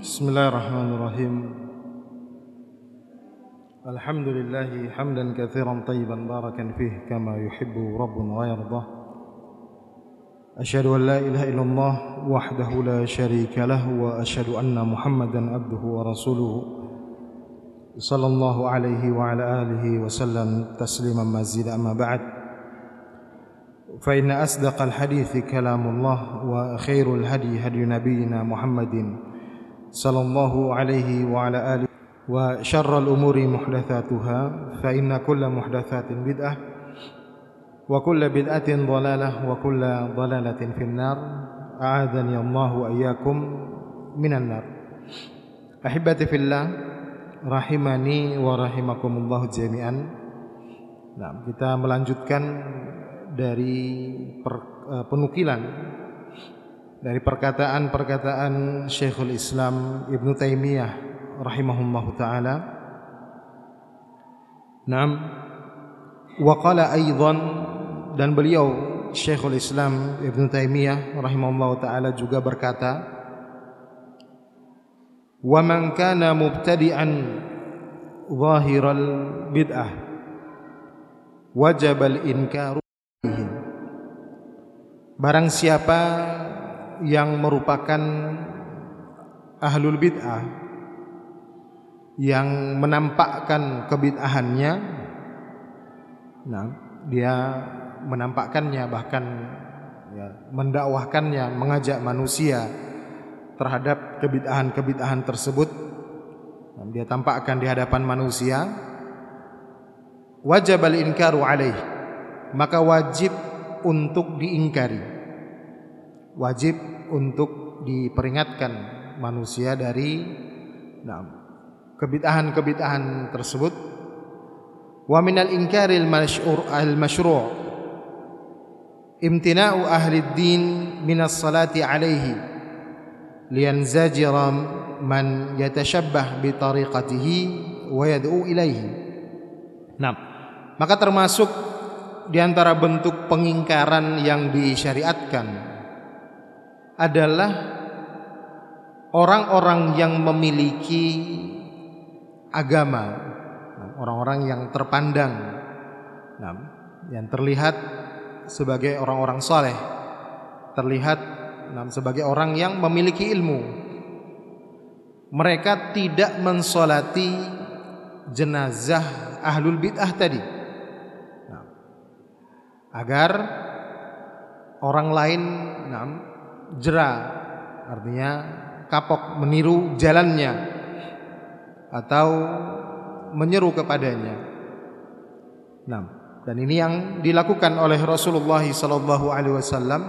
بسم الله الرحمن الرحيم الحمد لله حمدا كثيرا طيبا باركا فيه كما يحب ربنا ويرضى أشهد أن لا إله إلا الله وحده لا شريك له وأشهد أن محمدا عبده ورسوله صلى الله عليه وعلى آله وسلم تسليما مزيدا أما بعد فإن أصدق الحديث كلام الله وخير الهدي هدي نبينا محمد صلى الله عليه وعلى آله وشر الأمور محدثاتها فإن كل محدثات بدعة وكل بدعة ضلالة وكل ضلالة في النار أعاذني الله وإياكم من النار أحبتي في الله rahimani wa rahimakumullah jami'an. Nah, kita melanjutkan dari per, uh, penukilan dari perkataan-perkataan Syekhul Islam Ibn Taimiyah rahimahullah taala. Naam. Wa qala aidan dan beliau Syekhul Islam Ibn Taimiyah rahimahullah taala juga berkata, "Wa man kana mubtadi'an zahiral bid'ah wajib al-inkaru Barang siapa yang merupakan ahlul bid'ah yang menampakkan kebid'ahannya nah dia menampakkannya bahkan ya, mendakwahkannya mengajak manusia terhadap kebid'ahan-kebid'ahan tersebut nah, dia tampakkan di hadapan manusia wajib al-inkaru alaih maka wajib untuk diingkari. Wajib untuk diperingatkan manusia dari nah, kebid'ahan-kebid'ahan tersebut. Wa minal inkaril masyur al masyru' imtina'u ahli din minas salati alaihi. Liyanzajira man yatashabbah bi tariqatihi wa yad'u ilaihi. Nah maka termasuk di antara bentuk pengingkaran yang disyariatkan adalah orang-orang yang memiliki agama, orang-orang yang terpandang, yang terlihat sebagai orang-orang soleh, terlihat sebagai orang yang memiliki ilmu. Mereka tidak mensolati jenazah ahlul bid'ah tadi agar orang lain nam jera artinya kapok meniru jalannya atau menyeru kepadanya. Nah, dan ini yang dilakukan oleh Rasulullah sallallahu alaihi wasallam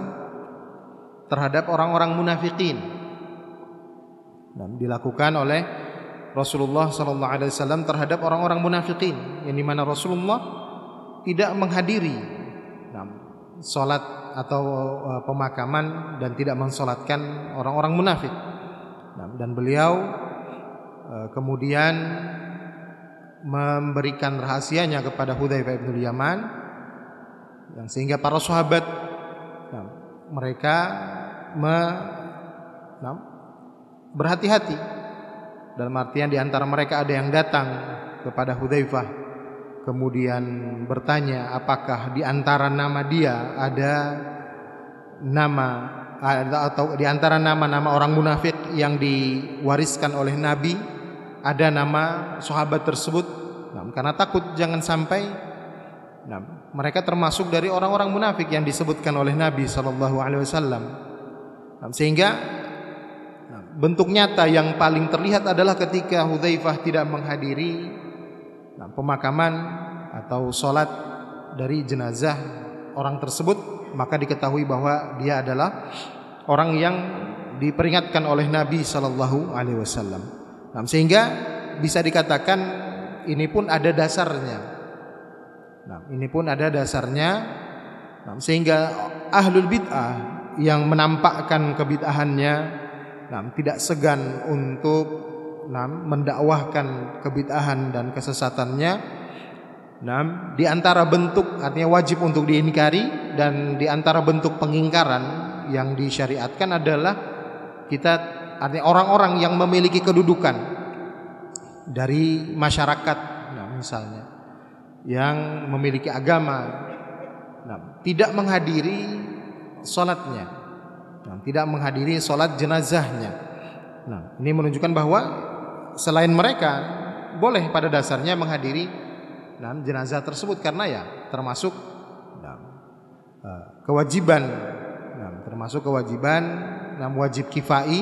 terhadap orang-orang munafikin. Dan dilakukan oleh Rasulullah sallallahu alaihi wasallam terhadap orang-orang munafikin yang di mana Rasulullah tidak menghadiri salat atau uh, pemakaman dan tidak mensolatkan orang-orang munafik. Nah, dan beliau uh, kemudian memberikan rahasianya kepada Hudzaifah bin Yaman yang sehingga para sahabat nah, mereka me, nah, berhati-hati dalam artian di antara mereka ada yang datang kepada Hudzaifah kemudian bertanya apakah di antara nama dia ada nama atau di antara nama-nama orang munafik yang diwariskan oleh Nabi ada nama sahabat tersebut? Nah, karena takut jangan sampai. Nah, mereka termasuk dari orang-orang munafik yang disebutkan oleh Nabi Shallallahu nah, sehingga nah, bentuk nyata yang paling terlihat adalah ketika Hudzaifah tidak menghadiri nah, pemakaman atau sholat dari jenazah orang tersebut maka diketahui bahwa dia adalah orang yang diperingatkan oleh Nabi Shallallahu Alaihi Wasallam. Nah, sehingga bisa dikatakan ini pun ada dasarnya. Nah, ini pun ada dasarnya. Nah, sehingga ahlul bid'ah yang menampakkan kebid'ahannya, nah, tidak segan untuk nah, mendakwahkan kebid'ahan dan kesesatannya. Nah, di antara bentuk artinya wajib untuk diingkari dan di antara bentuk pengingkaran yang disyariatkan adalah kita artinya orang-orang yang memiliki kedudukan dari masyarakat, nah misalnya yang memiliki agama, nah, tidak menghadiri sholatnya, nah, tidak menghadiri sholat jenazahnya. Nah, ini menunjukkan bahwa selain mereka boleh pada dasarnya menghadiri nah, jenazah tersebut karena ya termasuk nah, kewajiban, nah, termasuk kewajiban nah, wajib kifai.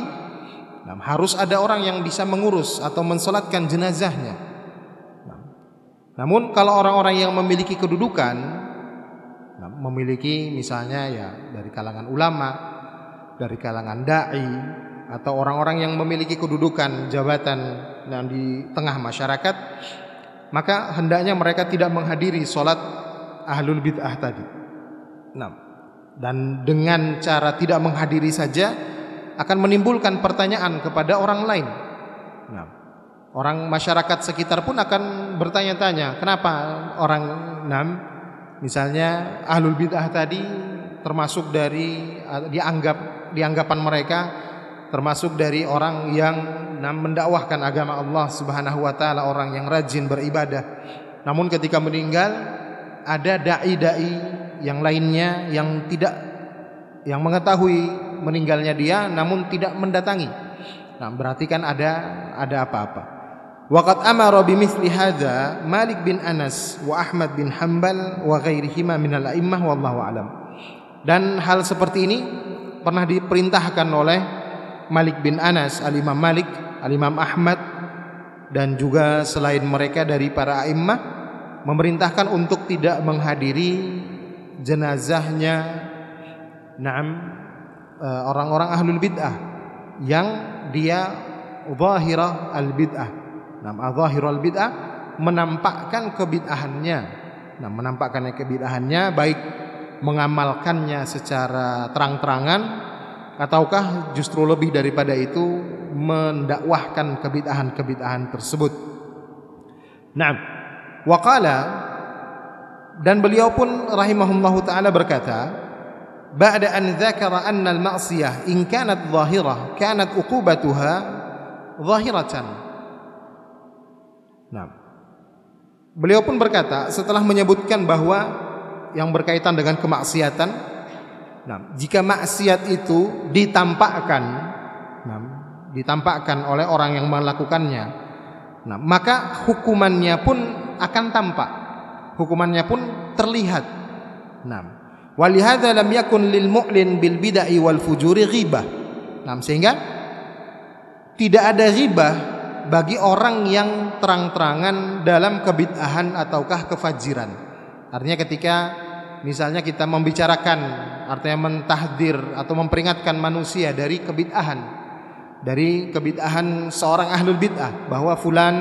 Nah, harus ada orang yang bisa mengurus atau mensolatkan jenazahnya. Nah, namun kalau orang-orang yang memiliki kedudukan, nah, memiliki misalnya ya dari kalangan ulama, dari kalangan dai, atau orang-orang yang memiliki kedudukan jabatan yang di tengah masyarakat, maka hendaknya mereka tidak menghadiri sholat ahlul bid'ah tadi. Nah, dan dengan cara tidak menghadiri saja akan menimbulkan pertanyaan kepada orang lain. Nah, orang masyarakat sekitar pun akan bertanya-tanya, kenapa orang enam misalnya ahlul bid'ah tadi termasuk dari dianggap dianggapan mereka termasuk dari orang yang mendakwahkan agama Allah Subhanahu wa taala, orang yang rajin beribadah. Namun ketika meninggal ada dai-dai yang lainnya yang tidak yang mengetahui meninggalnya dia namun tidak mendatangi. Nah, berarti kan ada ada apa-apa. Waqad amara bimithli hadza Malik bin Anas wa Ahmad bin Hanbal wa ghairihima minal a'immah wallahu alam. Dan hal seperti ini pernah diperintahkan oleh Malik bin Anas, Al-Imam Malik, Al-Imam Ahmad dan juga selain mereka dari para a'immah memerintahkan untuk tidak menghadiri jenazahnya Naam Eh, orang-orang ahlul bid'ah yang dia zahirah al bid'ah. Nah, zahirul bid'ah menampakkan kebid'ahannya. Nah, menampakkan kebid'ahannya baik mengamalkannya secara terang-terangan ataukah justru lebih daripada itu mendakwahkan kebid'ahan-kebid'ahan tersebut. Nah, waqala dan beliau pun rahimahullahu taala berkata, بعد أن ذكر أن المعصية إن كانت ظاهرة كانت عقوبتها ظاهرة Nah, beliau pun berkata setelah menyebutkan bahwa yang berkaitan dengan kemaksiatan, nah, jika maksiat itu ditampakkan, nah, ditampakkan oleh orang yang melakukannya, nah, maka hukumannya pun akan tampak, hukumannya pun terlihat. Nah, Walihada lam yakun lil mu'lin bil bid'ah wal fujuri ghibah. Nah, sehingga tidak ada ghibah bagi orang yang terang-terangan dalam kebid'ahan ataukah kefajiran. Artinya ketika misalnya kita membicarakan artinya mentahdir atau memperingatkan manusia dari kebid'ahan dari kebid'ahan seorang ahlul bid'ah bahwa fulan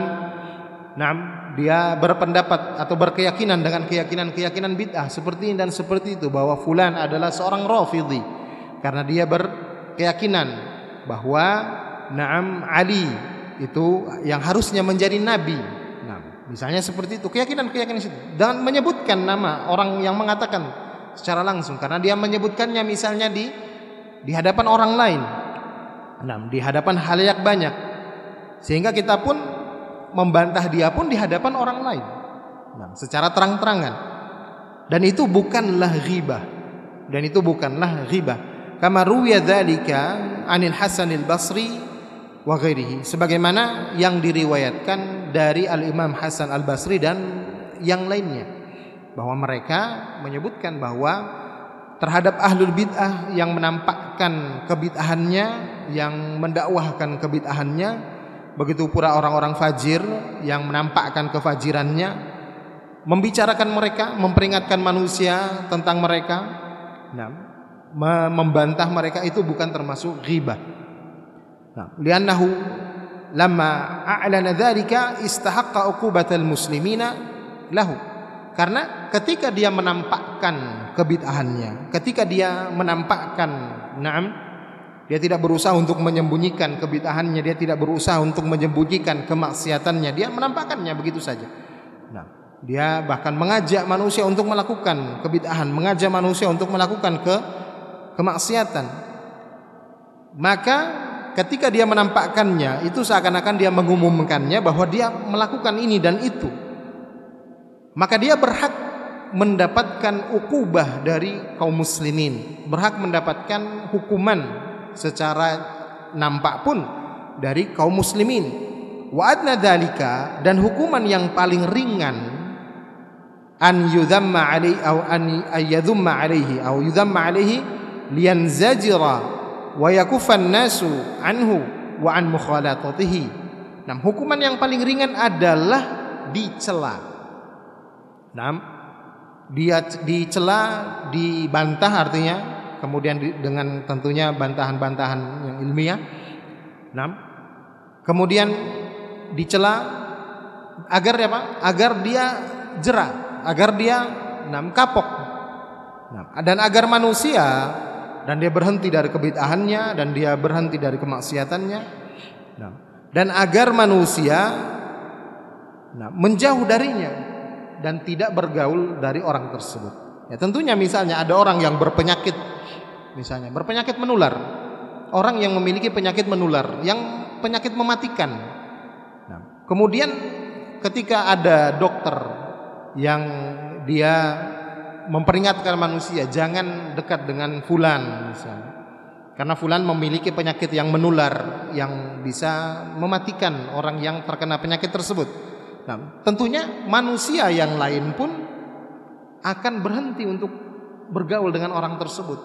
nah dia berpendapat atau berkeyakinan dengan keyakinan-keyakinan bid'ah seperti ini dan seperti itu bahwa fulan adalah seorang rafidhi karena dia berkeyakinan bahwa Naam Ali itu yang harusnya menjadi nabi. Misalnya seperti itu keyakinan-keyakinan itu menyebutkan nama orang yang mengatakan secara langsung karena dia menyebutkannya misalnya di di hadapan orang lain. Nah, di hadapan halayak banyak. Sehingga kita pun membantah dia pun di hadapan orang lain. Nah, secara terang-terangan. Dan itu bukanlah ghibah. Dan itu bukanlah ghibah. Kama ruwiya dzalika 'anil Hasan al-Basri wa ghairihi. Sebagaimana yang diriwayatkan dari Al-Imam Hasan al-Basri dan yang lainnya. Bahwa mereka menyebutkan bahwa terhadap ahlul bid'ah yang menampakkan kebid'ahannya, yang mendakwahkan kebid'ahannya, begitu pula orang-orang fajir yang menampakkan kefajirannya membicarakan mereka memperingatkan manusia tentang mereka nah, membantah mereka itu bukan termasuk ghibah li'annahu lamma a'lana dzalika istahaqqa uqubatal muslimina lahu karena ketika dia menampakkan kebid'ahannya ketika dia menampakkan na'am dia tidak berusaha untuk menyembunyikan kebid'ahannya, dia tidak berusaha untuk menyembunyikan kemaksiatannya, dia menampakkannya begitu saja. Nah, dia bahkan mengajak manusia untuk melakukan kebid'ahan, mengajak manusia untuk melakukan ke kemaksiatan. Maka ketika dia menampakkannya itu seakan-akan dia mengumumkannya bahwa dia melakukan ini dan itu. Maka dia berhak mendapatkan ukubah dari kaum muslimin, berhak mendapatkan hukuman secara nampak pun dari kaum muslimin. Wa adna dalika dan hukuman yang paling ringan an yudhamma alaihi au an ayyadhumma alaihi au yudhamma alaihi liyanzajira wa yakufan nasu anhu wa an mukhalatatihi. Nah, hukuman yang paling ringan adalah dicela. Nah, dia dicela, dibantah artinya kemudian di, dengan tentunya bantahan-bantahan yang ilmiah. Nah, kemudian dicela agar apa? Agar dia jerah, agar dia nam kapok. Nah, dan agar manusia dan dia berhenti dari kebid'ahannya dan dia berhenti dari kemaksiatannya. Nah, dan agar manusia nah, menjauh darinya dan tidak bergaul dari orang tersebut. Ya tentunya misalnya ada orang yang berpenyakit misalnya berpenyakit menular. Orang yang memiliki penyakit menular yang penyakit mematikan. Nah, kemudian ketika ada dokter yang dia memperingatkan manusia jangan dekat dengan fulan misalnya. Karena fulan memiliki penyakit yang menular yang bisa mematikan orang yang terkena penyakit tersebut. Nah, tentunya manusia yang lain pun akan berhenti untuk bergaul dengan orang tersebut.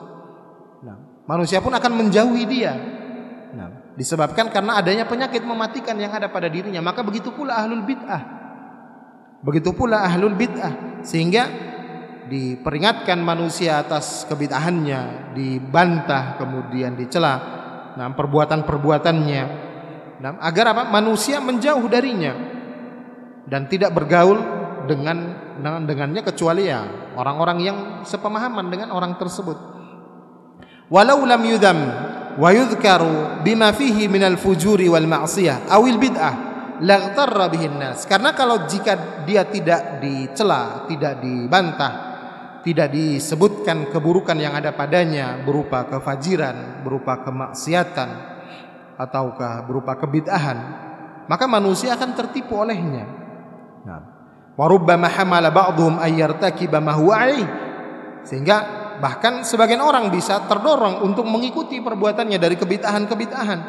Nah, manusia pun akan menjauhi dia. Nah, disebabkan karena adanya penyakit mematikan yang ada pada dirinya. Maka begitu pula ahlul bid'ah. Begitu pula ahlul bid'ah sehingga diperingatkan manusia atas kebid'ahannya, dibantah kemudian dicela, nah perbuatan-perbuatannya, nah agar apa? Manusia menjauh darinya dan tidak bergaul dengan dengan dengannya kecuali ya orang-orang yang sepemahaman dengan orang tersebut. Walau lam yudam wa yudhkaru bima fihi minal fujuri wal ma'siyah awil bid'ah laghtarra bihin nas. Karena kalau jika dia tidak dicela, tidak dibantah, tidak disebutkan keburukan yang ada padanya berupa kefajiran, berupa kemaksiatan ataukah berupa kebid'ahan, maka manusia akan tertipu olehnya. Nah, wa rubbama hamala ba'dhum ay yartakiba ma huwa Sehingga bahkan sebagian orang bisa terdorong untuk mengikuti perbuatannya dari kebid'ahan-kebid'ahan.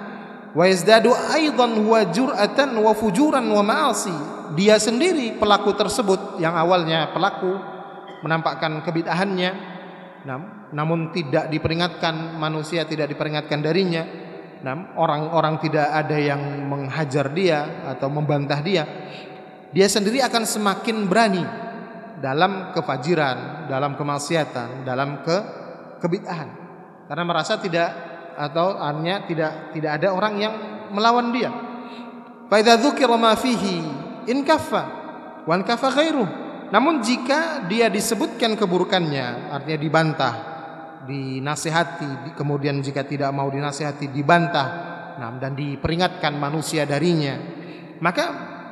Wa yazdadu aidan huwa jur'atan wa fujuran wa ma'asi. Dia sendiri pelaku tersebut yang awalnya pelaku menampakkan kebid'ahannya. Namun tidak diperingatkan manusia tidak diperingatkan darinya. Orang-orang tidak ada yang menghajar dia atau membantah dia. Dia sendiri akan semakin berani dalam kefajiran dalam kemaksiatan dalam ke kebid'ahan. Karena merasa tidak atau hanya tidak tidak ada orang yang melawan dia. Fa idza dzukira ma fihi in kaffa wa kaffa ghairuhu namun jika dia disebutkan keburukannya, artinya dibantah, dinasihati, kemudian jika tidak mau dinasihati dibantah, nah, dan diperingatkan manusia darinya, maka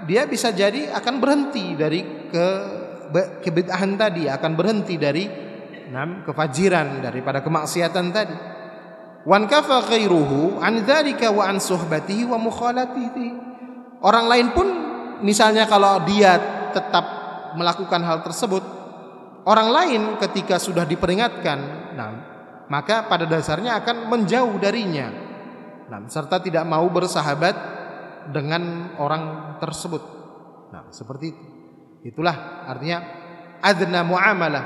dia bisa jadi akan berhenti dari ke kebid'ahan tadi, akan berhenti dari nah, kefajiran daripada kemaksiatan tadi. Wan kafa ghairuhu an dzalika wa an wa mukhalatihi. Orang lain pun misalnya kalau dia tetap melakukan hal tersebut, orang lain ketika sudah diperingatkan, nah, maka pada dasarnya akan menjauh darinya. Nah, serta tidak mau bersahabat dengan orang tersebut. Nah, seperti itu. Itulah artinya adna muamalah,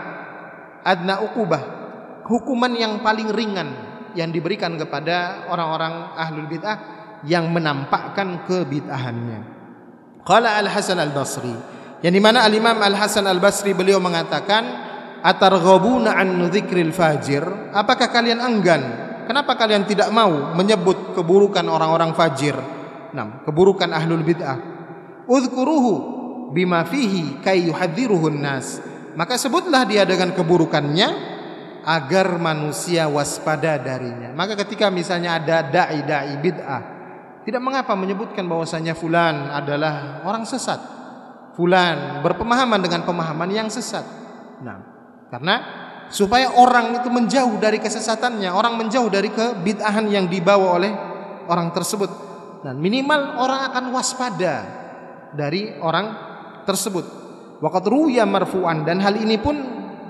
adna ukubah, hukuman yang paling ringan yang diberikan kepada orang-orang ahlul bid'ah yang menampakkan kebid'ahannya. Qala Al-Hasan Al-Basri yang di mana Al-Imam Al-Hasan Al-Basri beliau mengatakan atarghabuna an dzikril fajir. Apakah kalian enggan? Kenapa kalian tidak mau menyebut keburukan orang-orang fajir? Nah keburukan ahlul bid'ah. Udhkuruhu bima fihi kay yuhadziruhun nas. Maka sebutlah dia dengan keburukannya agar manusia waspada darinya. Maka ketika misalnya ada dai-dai bid'ah tidak mengapa menyebutkan bahwasanya fulan adalah orang sesat fulan berpemahaman dengan pemahaman yang sesat. Nah, karena supaya orang itu menjauh dari kesesatannya, orang menjauh dari kebid'ahan yang dibawa oleh orang tersebut. Dan minimal orang akan waspada dari orang tersebut. Waqat ruya marfu'an dan hal ini pun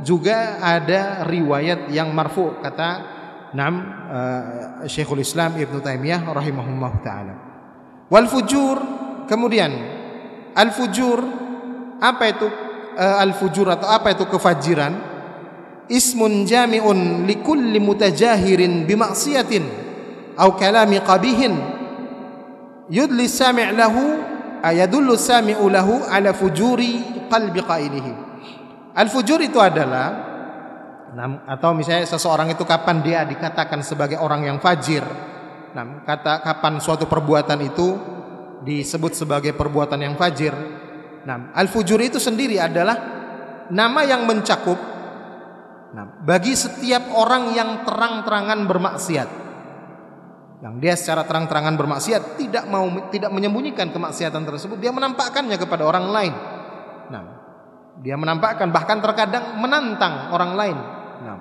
juga ada riwayat yang marfu kata Nam uh, Syekhul Islam Ibnu Taimiyah rahimahullah taala. Wal fujur kemudian al fujur apa itu uh, al fujur atau apa itu kefajiran? Ismun jami'un likulli mutajahirin bimaksiatin au kalami qabihin yudli sami' lahu ayadullu sami'u lahu ala fujuri qalbi qailihi. Al fujur itu adalah atau misalnya seseorang itu kapan dia dikatakan sebagai orang yang fajir. Nah, kata kapan suatu perbuatan itu disebut sebagai perbuatan yang fajir. Nah, al-fujur itu sendiri adalah nama yang mencakup nah, bagi setiap orang yang terang-terangan bermaksiat. Yang dia secara terang-terangan bermaksiat tidak mau tidak menyembunyikan kemaksiatan tersebut, dia menampakkannya kepada orang lain. Nah, dia menampakkan bahkan terkadang menantang orang lain Nah.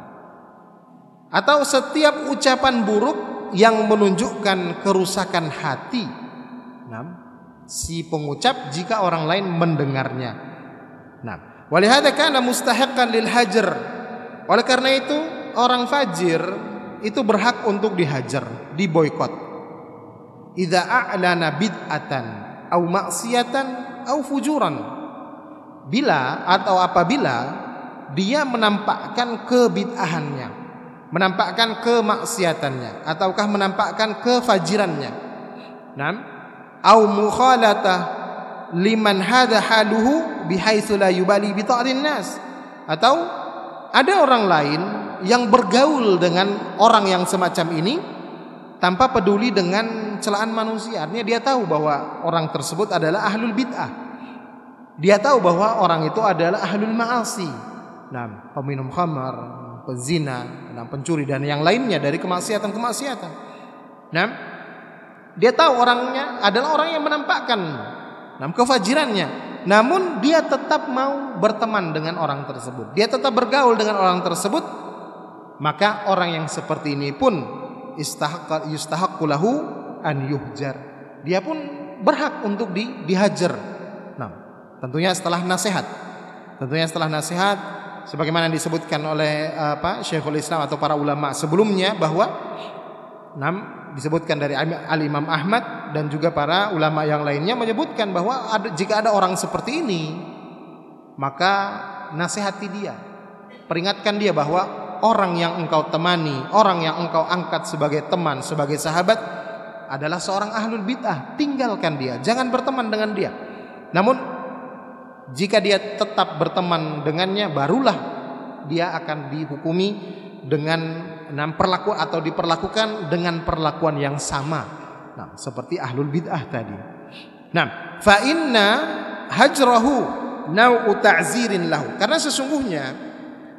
Atau setiap ucapan buruk yang menunjukkan kerusakan hati nah, si pengucap jika orang lain mendengarnya. Nah, walihada kana mustahiqqan lil hajar. Oleh karena itu, orang fajir itu berhak untuk dihajar, diboikot. Idza a'lana bid'atan au maksiatan au fujuran. Bila atau apabila dia menampakkan kebid'ahannya, menampakkan kemaksiatannya ataukah menampakkan kefajirannya. Nam, au mukhalatah liman hadha haluhu bihaitsu la yubali bi nas. Atau ada orang lain yang bergaul dengan orang yang semacam ini tanpa peduli dengan celaan manusia. Artinya dia tahu bahwa orang tersebut adalah ahlul bid'ah. Dia tahu bahwa orang itu adalah ahlul ma'asi nah, peminum khamar, pezina, nah, pencuri dan yang lainnya dari kemaksiatan-kemaksiatan. Nah, dia tahu orangnya adalah orang yang menampakkan nah, kefajirannya. Namun dia tetap mau berteman dengan orang tersebut. Dia tetap bergaul dengan orang tersebut. Maka orang yang seperti ini pun yustahaqqu lahu an yuhjar. Dia pun berhak untuk di, dihajar. Nah, tentunya setelah nasihat. Tentunya setelah nasihat sebagaimana disebutkan oleh apa Syekhul Islam atau para ulama sebelumnya bahwa disebutkan dari Al Imam Ahmad dan juga para ulama yang lainnya menyebutkan bahwa ada, jika ada orang seperti ini maka nasihati dia. Peringatkan dia bahwa orang yang engkau temani orang yang engkau angkat sebagai teman sebagai sahabat adalah seorang ahlul bid'ah. Tinggalkan dia jangan berteman dengan dia. Namun jika dia tetap berteman dengannya barulah dia akan dihukumi dengan enam perlaku atau diperlakukan dengan perlakuan yang sama. Nah, seperti ahlul bid'ah tadi. Nah, fa inna hajrahu nau'u ta'zirin lahu. Karena sesungguhnya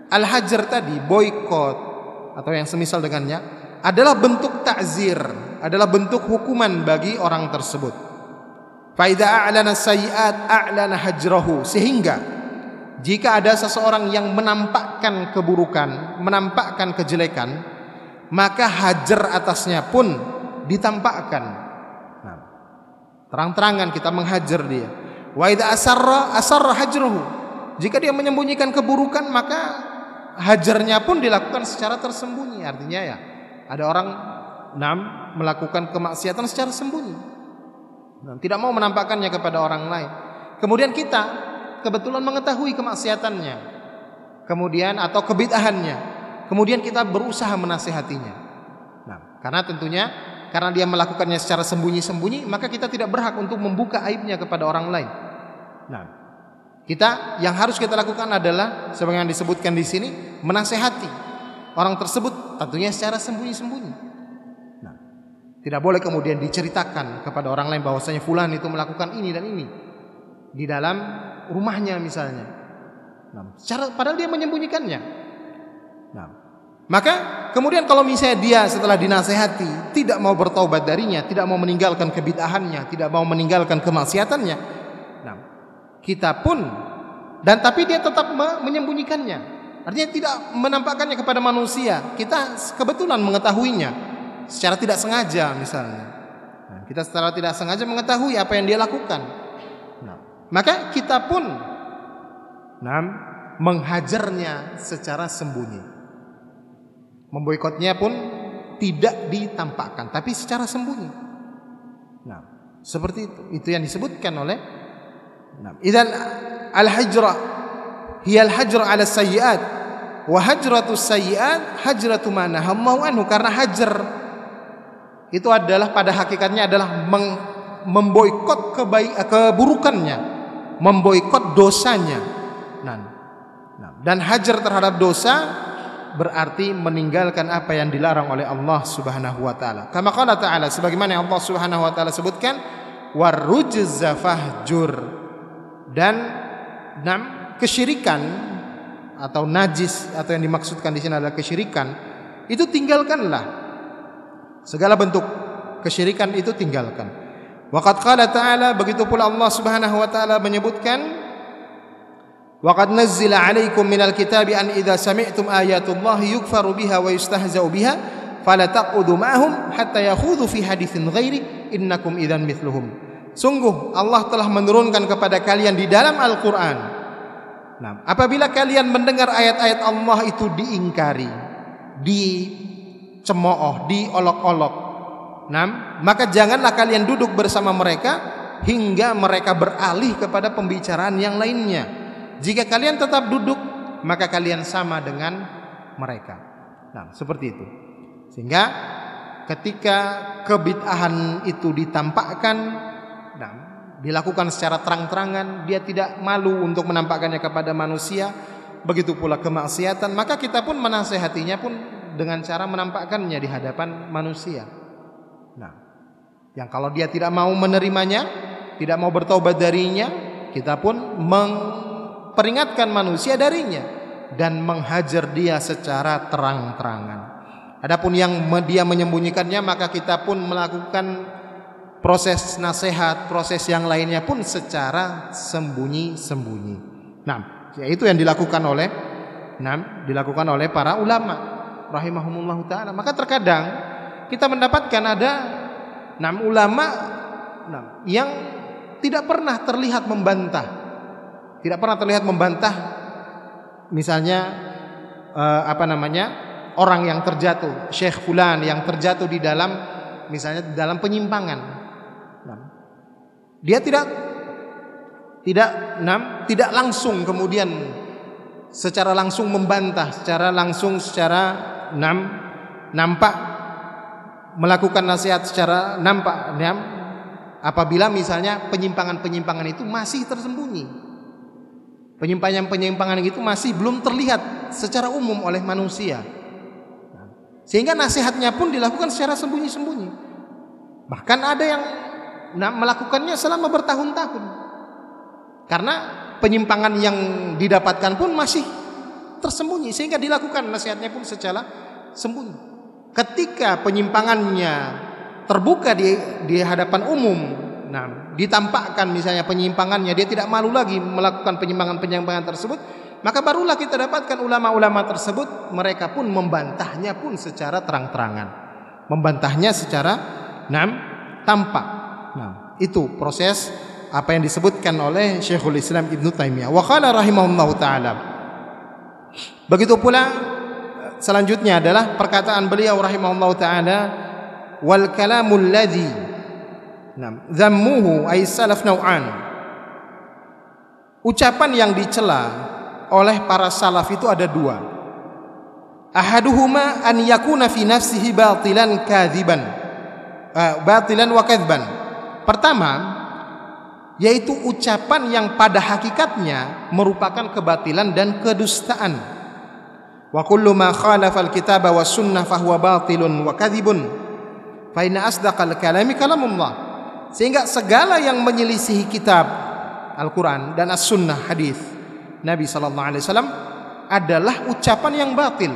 al-hajar tadi boykot atau yang semisal dengannya adalah bentuk takzir, adalah bentuk hukuman bagi orang tersebut. Faida a'lana sayiat a'lana hajrahu sehingga jika ada seseorang yang menampakkan keburukan, menampakkan kejelekan, maka hajar atasnya pun ditampakkan. Nah, terang-terangan kita menghajar dia. Wa idza asarra asarra hajruhu. Jika dia menyembunyikan keburukan, maka hajarnya pun dilakukan secara tersembunyi. Artinya ya, ada orang enam melakukan kemaksiatan secara sembunyi. Nah, tidak mau menampakkannya kepada orang lain. Kemudian kita kebetulan mengetahui kemaksiatannya. Kemudian atau kebid'ahannya. Kemudian kita berusaha menasihatinya. Nah, karena tentunya karena dia melakukannya secara sembunyi-sembunyi, maka kita tidak berhak untuk membuka aibnya kepada orang lain. Nah, kita yang harus kita lakukan adalah sebagaimana disebutkan di sini menasehati orang tersebut tentunya secara sembunyi-sembunyi. Tidak boleh kemudian diceritakan kepada orang lain bahwasanya fulan itu melakukan ini dan ini di dalam rumahnya misalnya. Nah, secara padahal dia menyembunyikannya. Nah, maka kemudian kalau misalnya dia setelah dinasehati tidak mau bertobat darinya, tidak mau meninggalkan kebid'ahannya, tidak mau meninggalkan kemaksiatannya, nah, kita pun dan tapi dia tetap menyembunyikannya. Artinya tidak menampakkannya kepada manusia. Kita kebetulan mengetahuinya secara tidak sengaja misalnya. Nah, kita secara tidak sengaja mengetahui apa yang dia lakukan. Maka kita pun nah, menghajarnya secara sembunyi. Memboikotnya pun tidak ditampakkan, tapi secara sembunyi. Nah, seperti itu. Itu yang disebutkan oleh Nah, idan al-hajra hiya al-hajra 'ala sayyi'at wa hajratu sayyi'at hajratu mana nahallahu anhu karena hajar itu adalah pada hakikatnya adalah memboikot kebaik keburukannya, memboikot dosanya. Nah, dan hajar terhadap dosa berarti meninggalkan apa yang dilarang oleh Allah Subhanahu wa taala. Kama qala ta'ala sebagaimana Allah Subhanahu wa taala sebutkan warujza fahjur. Dan enam kesyirikan atau najis atau yang dimaksudkan di sini adalah kesyirikan itu tinggalkanlah. Segala bentuk kesyirikan itu tinggalkan waqad qala ta'ala begitu pula Allah Subhanahu wa taala menyebutkan waqad nazzala 'alaikum minal kitabi an idza sami'tum ayatullahi yukfaru biha wa yustahza'u biha fala taqudu ma'hum hatta yakhudhu fi haditsin ghairi innakum idzan mithluhum Sungguh Allah telah menurunkan kepada kalian di dalam Al-Quran. Nah, apabila kalian mendengar ayat-ayat Allah itu diingkari, dicemooh, diolok-olok, nah, maka janganlah kalian duduk bersama mereka hingga mereka beralih kepada pembicaraan yang lainnya. Jika kalian tetap duduk, maka kalian sama dengan mereka. Nah, seperti itu. Sehingga ketika kebid'ahan itu ditampakkan nah, dilakukan secara terang-terangan, dia tidak malu untuk menampakkannya kepada manusia. Begitu pula kemaksiatan, maka kita pun menasehatinya pun dengan cara menampakkannya di hadapan manusia. Nah, yang kalau dia tidak mau menerimanya, tidak mau bertobat darinya, kita pun memperingatkan manusia darinya dan menghajar dia secara terang-terangan. Adapun yang dia menyembunyikannya, maka kita pun melakukan proses nasihat, proses yang lainnya pun secara sembunyi-sembunyi. Nah, yaitu yang dilakukan oleh nah, dilakukan oleh para ulama rahimahumullah taala. Maka terkadang kita mendapatkan ada enam ulama yang tidak pernah terlihat membantah. Tidak pernah terlihat membantah misalnya eh, apa namanya? orang yang terjatuh, Syekh fulan yang terjatuh di dalam misalnya dalam penyimpangan dia tidak tidak enam, tidak langsung kemudian secara langsung membantah, secara langsung secara enam nampak melakukan nasihat secara nampak enam apabila misalnya penyimpangan-penyimpangan itu masih tersembunyi. Penyimpangan-penyimpangan itu masih belum terlihat secara umum oleh manusia. Sehingga nasihatnya pun dilakukan secara sembunyi-sembunyi. Bahkan ada yang melakukannya selama bertahun-tahun. Karena penyimpangan yang didapatkan pun masih tersembunyi sehingga dilakukan nasihatnya pun secara sembunyi. Ketika penyimpangannya terbuka di di hadapan umum, nah ditampakkan misalnya penyimpangannya dia tidak malu lagi melakukan penyimpangan-penyimpangan tersebut, maka barulah kita dapatkan ulama-ulama tersebut mereka pun membantahnya pun secara terang-terangan. Membantahnya secara nam tampak. Nah, itu proses apa yang disebutkan oleh Syekhul Islam Ibn Taimiyah. Wa qala rahimahullahu taala. Begitu pula selanjutnya adalah perkataan beliau rahimahullahu taala wal kalamul ladzi nam dhammuhu ay salaf nau'an. Ucapan yang dicela oleh para salaf itu ada dua. Ahaduhuma an yakuna fi nafsihi batilan kadziban. Uh, batilan wa kadzban Pertama, yaitu ucapan yang pada hakikatnya merupakan kebatilan dan kedustaan. Wa kullu ma khalafa al-kitaba was sunnah fahuwa batilun wa kadzibun. Fa inna asdaqal kalami kalamullah. Sehingga segala yang menyelisihi kitab Al-Qur'an dan As-Sunnah hadis Nabi sallallahu alaihi wasallam adalah ucapan yang batil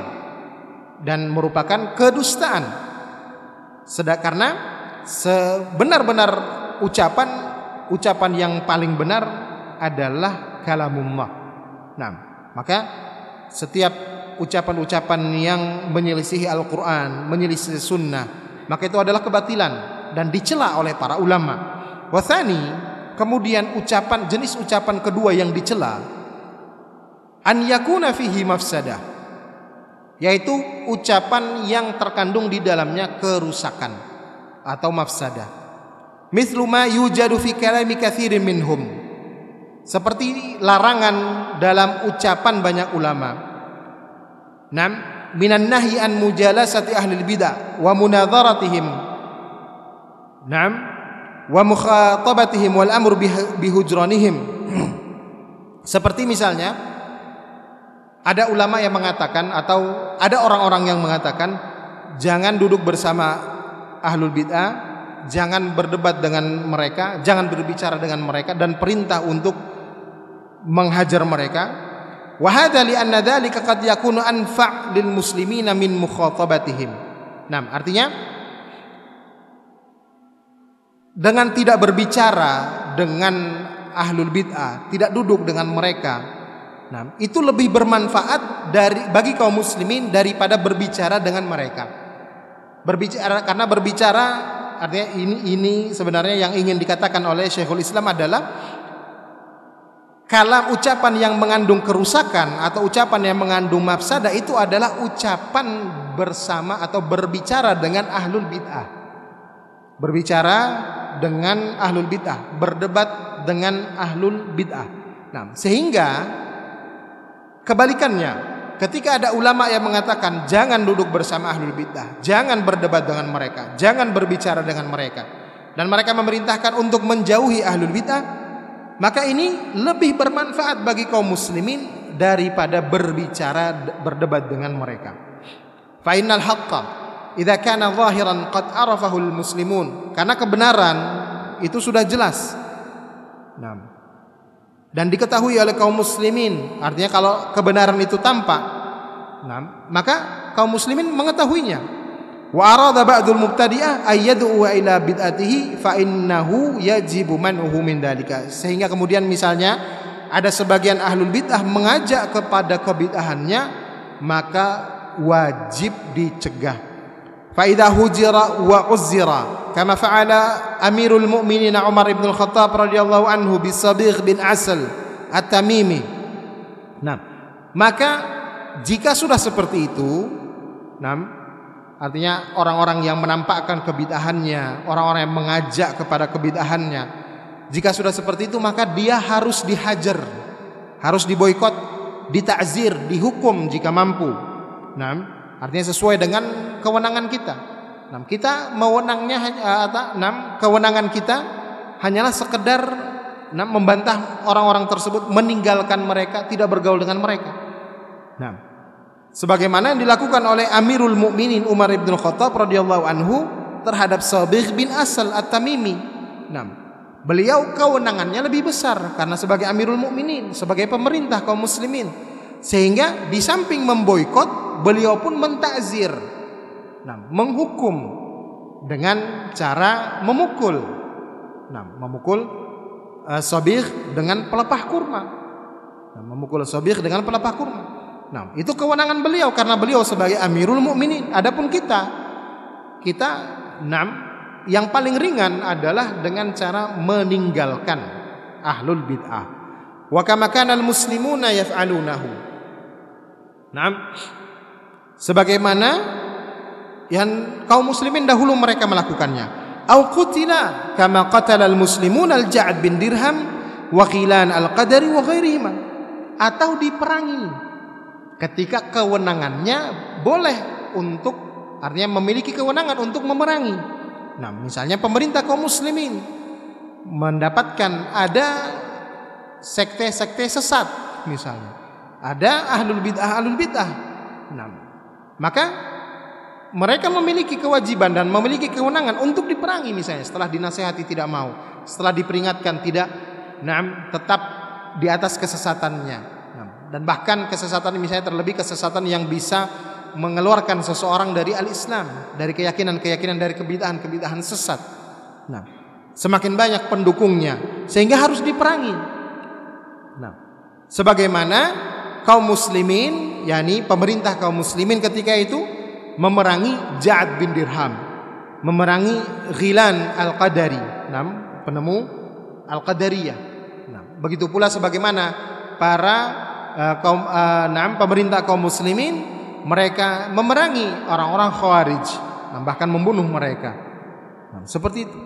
dan merupakan kedustaan. Sedang karena sebenar-benar ucapan ucapan yang paling benar adalah kalamullah. Nah, maka setiap ucapan-ucapan yang menyelisihi Al-Qur'an, menyelisihi sunnah, maka itu adalah kebatilan dan dicela oleh para ulama. Wathani, kemudian ucapan jenis ucapan kedua yang dicela an yakuna fihi mafsadah yaitu ucapan yang terkandung di dalamnya kerusakan atau mafsadah. Mithlu ma yujadu fi kalami katsirin minhum. Seperti larangan dalam ucapan banyak ulama. Nam minan nahyi an mujalasati ahli bidah wa munadharatihim. Nam wa mukhatabatihim wal amru bihujranihim. Seperti misalnya ada ulama yang mengatakan atau ada orang-orang yang mengatakan jangan duduk bersama ahlul bid'ah jangan berdebat dengan mereka, jangan berbicara dengan mereka dan perintah untuk menghajar mereka. Wa hadza li anna dzalika qad yakunu anfa' lil muslimina min mukhatabatihim. Nah, artinya dengan tidak berbicara dengan ahlul bid'ah, tidak duduk dengan mereka. Nah, itu lebih bermanfaat dari bagi kaum muslimin daripada berbicara dengan mereka. Berbicara karena berbicara artinya ini ini sebenarnya yang ingin dikatakan oleh Syekhul Islam adalah kalam ucapan yang mengandung kerusakan atau ucapan yang mengandung mafsada itu adalah ucapan bersama atau berbicara dengan ahlul bid'ah. Berbicara dengan ahlul bid'ah, berdebat dengan ahlul bid'ah. Nah, sehingga kebalikannya Ketika ada ulama yang mengatakan jangan duduk bersama ahlul bidah, jangan berdebat dengan mereka, jangan berbicara dengan mereka, dan mereka memerintahkan untuk menjauhi ahlul bidah, maka ini lebih bermanfaat bagi kaum muslimin daripada berbicara berdebat dengan mereka. Fa innal haqqa idza kana zahiran qad arafahu muslimun, karena kebenaran itu sudah jelas. Nah, dan diketahui oleh kaum muslimin. Artinya kalau kebenaran itu tampak, nah, maka kaum muslimin mengetahuinya. Wa arada ba'dul mubtadi'ah ayyad'u ila bid'atihi fa innahu yajibu man'uhu min dalika. Sehingga kemudian misalnya ada sebagian ahlul bid'ah mengajak kepada kebid'ahannya maka wajib dicegah. Fa idza hujira wa uzira kama fa'ala Amirul Mu'minin Umar ibn Khattab radhiyallahu anhu bi Sabiq bin Asal At-Tamimi. Nah, maka jika sudah seperti itu, nah artinya orang-orang yang menampakkan kebidahannya, orang-orang yang mengajak kepada kebidahannya, jika sudah seperti itu maka dia harus dihajar, harus diboikot, ditakzir, dihukum jika mampu. Nah, Artinya sesuai dengan kewenangan kita. Nah, kita mewenangnya atau enam kewenangan kita hanyalah sekedar nah, membantah orang-orang tersebut meninggalkan mereka, tidak bergaul dengan mereka. Nah, sebagaimana yang dilakukan oleh Amirul Mukminin Umar bin Khattab radhiyallahu anhu terhadap Sabih bin Asal At-Tamimi. Beliau kewenangannya lebih besar karena sebagai Amirul Mukminin, sebagai pemerintah kaum muslimin. Sehingga di samping memboikot beliau pun mentakzir, nah, menghukum dengan cara memukul, memukul uh, sabih dengan pelepah kurma, memukul sabih dengan pelepah kurma. Nah, itu kewenangan beliau karena beliau sebagai Amirul Mukminin. Adapun kita, kita enam yang paling ringan adalah dengan cara meninggalkan ahlul bid'ah. Wa kama kana al-muslimuna yaf'alunahu. Naam sebagaimana yang kaum muslimin dahulu mereka melakukannya au qutila kama qatala al muslimun al ja'd bin dirham wa qilan al qadari wa ghairihima atau diperangi ketika kewenangannya boleh untuk artinya memiliki kewenangan untuk memerangi. Nah misalnya pemerintah kaum muslimin mendapatkan ada sekte-sekte sesat misalnya. Ada ahlul bid'ah ahlul bid'ah. Nah maka mereka memiliki kewajiban dan memiliki kewenangan untuk diperangi misalnya setelah dinasehati tidak mau, setelah diperingatkan tidak nah, tetap di atas kesesatannya. Dan bahkan kesesatan misalnya terlebih kesesatan yang bisa mengeluarkan seseorang dari al-Islam, dari keyakinan-keyakinan dari kebidahan-kebidahan sesat. Nah, semakin banyak pendukungnya sehingga harus diperangi. Nah, sebagaimana kaum muslimin yakni pemerintah kaum muslimin ketika itu memerangi Ja'ad bin Dirham memerangi Ghilan Al-Qadari, nah, penemu Al-Qadariyah. Nah, begitu pula sebagaimana para uh, kaum uh, pemerintah kaum muslimin mereka memerangi orang-orang Khawarij, bahkan membunuh mereka. Seperti itu.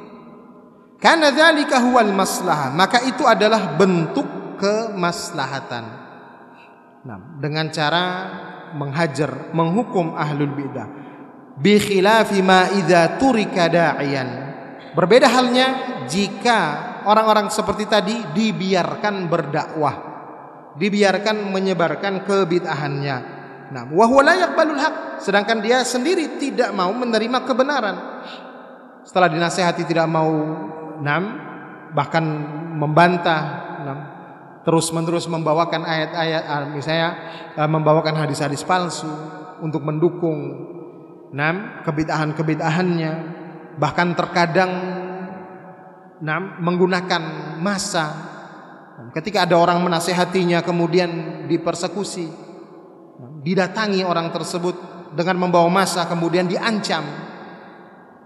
Karena dzalika huwal maslahah, maka itu adalah bentuk kemaslahatan. Nah, dengan cara menghajar, menghukum ahlul bidah. Bi khilafi ma idza turika da'iyan. Berbeda halnya jika orang-orang seperti tadi dibiarkan berdakwah, dibiarkan menyebarkan kebid'ahannya. Nah, wa huwa la yaqbalul haq, sedangkan dia sendiri tidak mau menerima kebenaran. Setelah dinasehati tidak mau enam bahkan membantah enam terus menerus membawakan ayat-ayat ah, misalnya ah, membawakan hadis-hadis palsu untuk mendukung enam kebid'ahan-kebid'ahannya bahkan terkadang enam menggunakan masa ketika ada orang menasehatinya kemudian dipersekusi didatangi orang tersebut dengan membawa masa kemudian diancam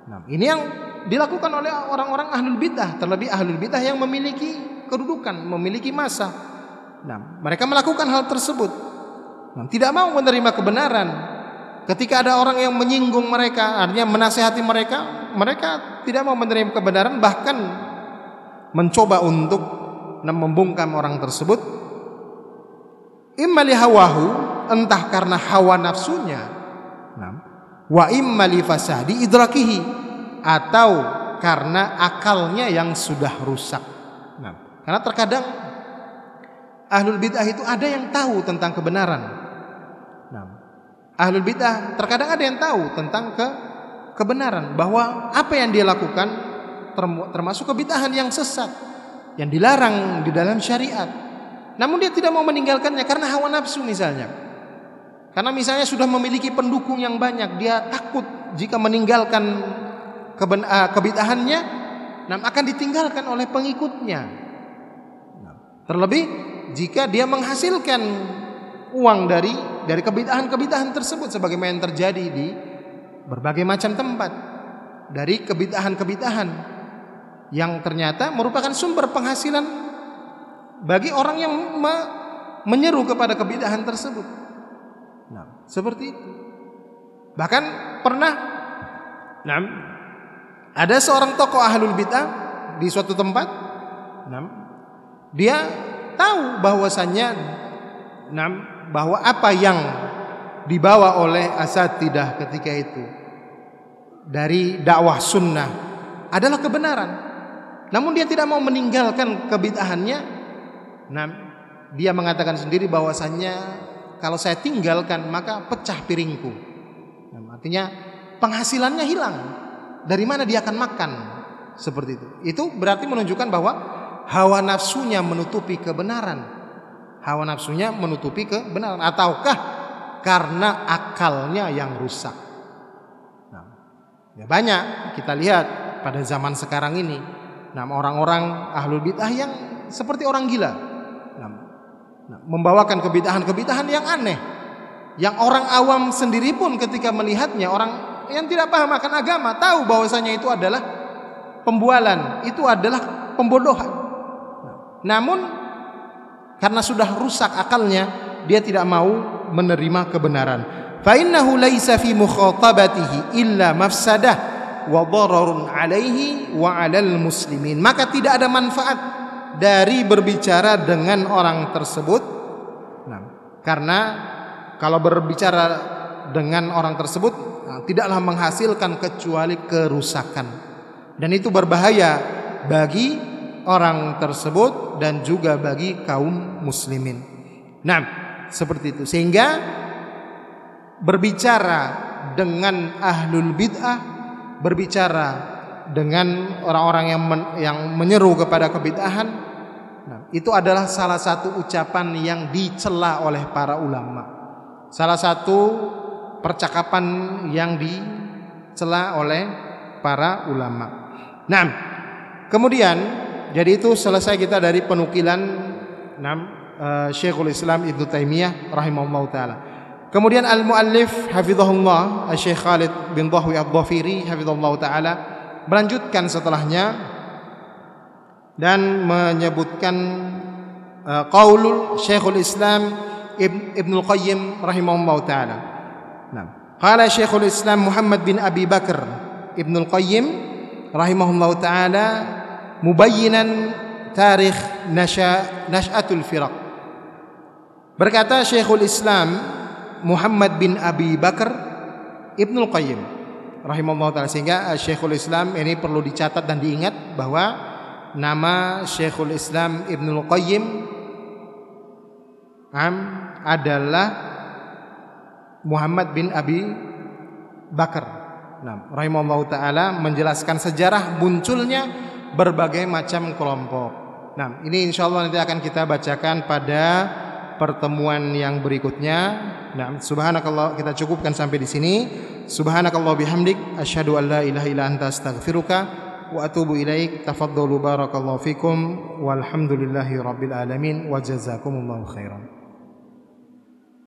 nah ini yang dilakukan oleh orang-orang ahlul bidah, terlebih ahlul bidah yang memiliki kedudukan, memiliki masa. Nah, mereka melakukan hal tersebut. Nah, tidak mau menerima kebenaran. Ketika ada orang yang menyinggung mereka, artinya menasehati mereka, mereka tidak mau menerima kebenaran, bahkan mencoba untuk membungkam orang tersebut. Imma hawahu, entah karena hawa nafsunya. Wa imma fasadi idrakihi atau karena akalnya yang sudah rusak. Karena terkadang ahlul bid'ah itu ada yang tahu tentang kebenaran. Ahlul bid'ah terkadang ada yang tahu tentang ke kebenaran bahwa apa yang dia lakukan termasuk kebid'ahan yang sesat yang dilarang di dalam syariat. Namun dia tidak mau meninggalkannya karena hawa nafsu misalnya. Karena misalnya sudah memiliki pendukung yang banyak, dia takut jika meninggalkan uh, kebid'ahannya nah, akan ditinggalkan oleh pengikutnya. Terlebih jika dia menghasilkan uang dari dari kebid'ahan-kebid'ahan tersebut sebagaimana yang terjadi di berbagai macam tempat dari kebid'ahan-kebid'ahan yang ternyata merupakan sumber penghasilan bagi orang yang me menyeru kepada kebid'ahan tersebut. Nah, seperti itu. Bahkan pernah nah, ada seorang tokoh ahlul bid'ah di suatu tempat, dia tahu bahwasannya bahwa apa yang dibawa oleh asatidah ketika itu dari dakwah sunnah adalah kebenaran. Namun dia tidak mau meninggalkan kebid'ahannya. Nah, dia mengatakan sendiri bahwasannya kalau saya tinggalkan maka pecah piringku. Nah, artinya penghasilannya hilang dari mana dia akan makan seperti itu. Itu berarti menunjukkan bahwa hawa nafsunya menutupi kebenaran. Hawa nafsunya menutupi kebenaran ataukah karena akalnya yang rusak. Nah, ya banyak kita lihat pada zaman sekarang ini nah orang-orang ahlul bidah yang seperti orang gila. Nah, nah, membawakan kebitahan-kebitahan yang aneh. Yang orang awam sendiri pun ketika melihatnya orang yang tidak paham akan agama tahu bahwasanya itu adalah pembualan, itu adalah pembodohan. Namun karena sudah rusak akalnya, dia tidak mau menerima kebenaran. Fa innahu laisa fi mukhatabatihi illa mafsadah wa dararun alaihi wa 'alal muslimin. Maka tidak ada manfaat dari berbicara dengan orang tersebut. Nah, karena kalau berbicara dengan orang tersebut Nah, tidaklah menghasilkan kecuali kerusakan dan itu berbahaya bagi orang tersebut dan juga bagi kaum muslimin. Nah, seperti itu sehingga berbicara dengan ahlul bid'ah, berbicara dengan orang-orang yang men, yang menyeru kepada kebid'ahan, nah, itu adalah salah satu ucapan yang dicela oleh para ulama. Salah satu percakapan yang dicela oleh para ulama. Nah, kemudian jadi itu selesai kita dari penukilan enam uh, Syekhul Islam Ibnu Taimiyah rahimahullah taala. Kemudian al-muallif hafizahullah Syekh Khalid bin Dhahwi Ad-Dhafiri hafizahullah taala melanjutkan setelahnya dan menyebutkan uh, qaulul Syekhul Islam Ibn Ibnul Qayyim rahimahullah taala. Nah, qala Syekhul Islam Muhammad bin Abi Bakar Ibnul Qayyim rahimahullah taala mubayyinan tarikh nasya nasyatul firaq. Berkata Syekhul Islam Muhammad bin Abi Bakar Ibnul Qayyim rahimahullah taala sehingga Syekhul Islam ini perlu dicatat dan diingat bahwa nama Syekhul Islam Ibnul Qayyim am adalah Muhammad bin Abi Bakar. Nah, rahimahullah taala menjelaskan sejarah munculnya berbagai macam kelompok. Nah, ini insya Allah nanti akan kita bacakan pada pertemuan yang berikutnya. Nah, subhanakallah kita cukupkan sampai di sini. Subhanakallah bihamdik asyhadu an la ilaha illa anta astaghfiruka wa atubu ilaik. Tafaddalu barakallahu fikum walhamdulillahi rabbil alamin wa jazakumullahu khairan.